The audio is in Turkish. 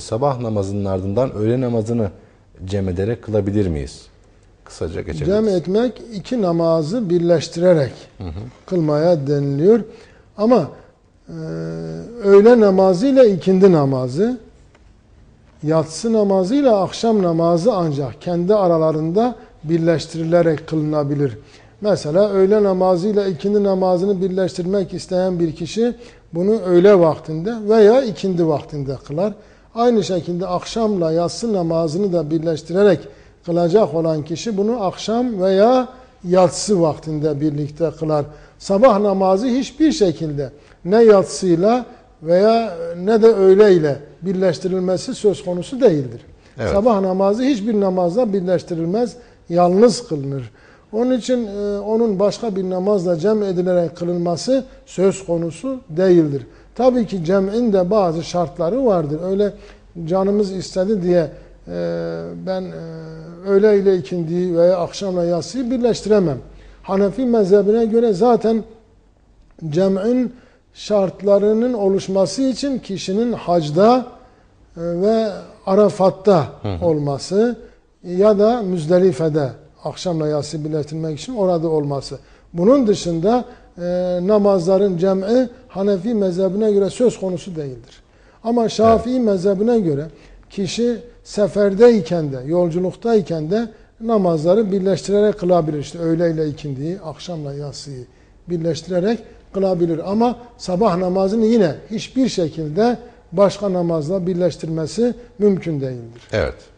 Sabah namazının ardından öğle namazını cem ederek kılabilir miyiz? Kısaca geçebiliriz. Cem etmek iki namazı birleştirerek kılmaya deniliyor. Ama e, öğle namazı ile ikindi namazı, yatsı namazı ile akşam namazı ancak kendi aralarında birleştirilerek kılınabilir. Mesela öğle namazı ile ikindi namazını birleştirmek isteyen bir kişi bunu öğle vaktinde veya ikindi vaktinde kılar. Aynı şekilde akşamla yatsı namazını da birleştirerek kılacak olan kişi bunu akşam veya yatsı vaktinde birlikte kılar. Sabah namazı hiçbir şekilde ne yatsıyla veya ne de öğleyle birleştirilmesi söz konusu değildir. Evet. Sabah namazı hiçbir namazla birleştirilmez, yalnız kılınır. Onun için e, onun başka bir namazla cem edilerek kılınması söz konusu değildir. Tabii ki cem'in de bazı şartları vardır. Öyle canımız istedi diye e, ben e, öğle ile ikindiyi veya akşamla yatsıyı birleştiremem. Hanefi mezhebine göre zaten cem'in şartlarının oluşması için kişinin hacda e, ve Arafat'ta olması ya da Müzdelife'de akşamla yatsı birleştirmek için orada olması. Bunun dışında e, namazların cem'i Hanefi mezhebine göre söz konusu değildir. Ama Şafii mezhebine göre kişi seferdeyken de, yolculuktayken de namazları birleştirerek kılabilir. İşte öğle ile ikindiyi, akşamla yatsıyı birleştirerek kılabilir. Ama sabah namazını yine hiçbir şekilde başka namazla birleştirmesi mümkün değildir. Evet.